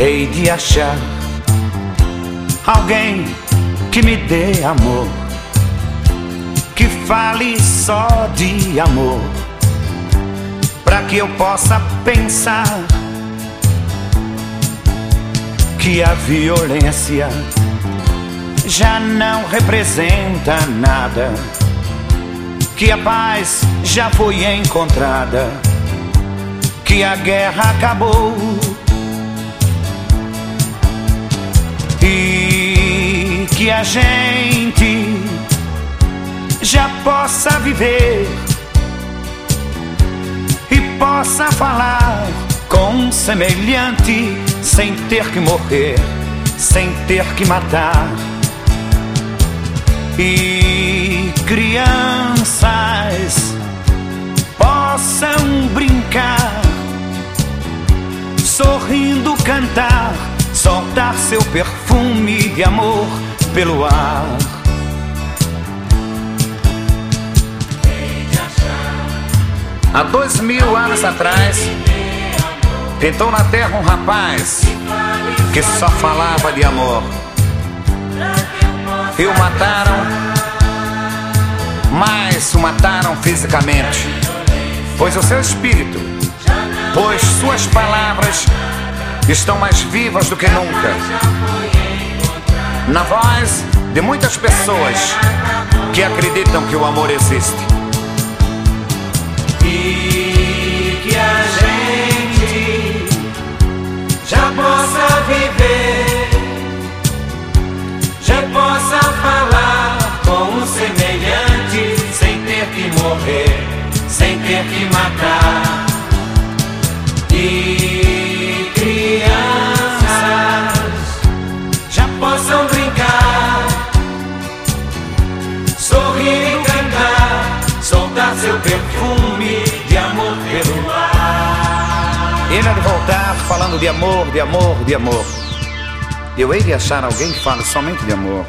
hei de achar alguém que me dê amor, que fale só de amor, para que eu possa pensar que a violência já não representa nada, que a paz já foi encontrada, que a guerra acabou. A gente já possa viver e possa falar com um semelhante sem ter que morrer, sem ter que matar. E crianças possam brincar, sorrindo cantar, soltar seu perfume de amor pelo ar. Há dois mil anos atrás, pintou na terra um rapaz que só falava de amor e o mataram, mas o mataram fisicamente, pois o seu espírito, pois suas palavras estão mais vivas do que nunca. Na voz de muitas pessoas que acreditam que o amor existe. E que a gente já possa viver. ter que matar. E perfume de amor pelo ar. Ele há de voltar falando de amor, de amor, de amor. Eu hei de achar alguém que fale somente de amor.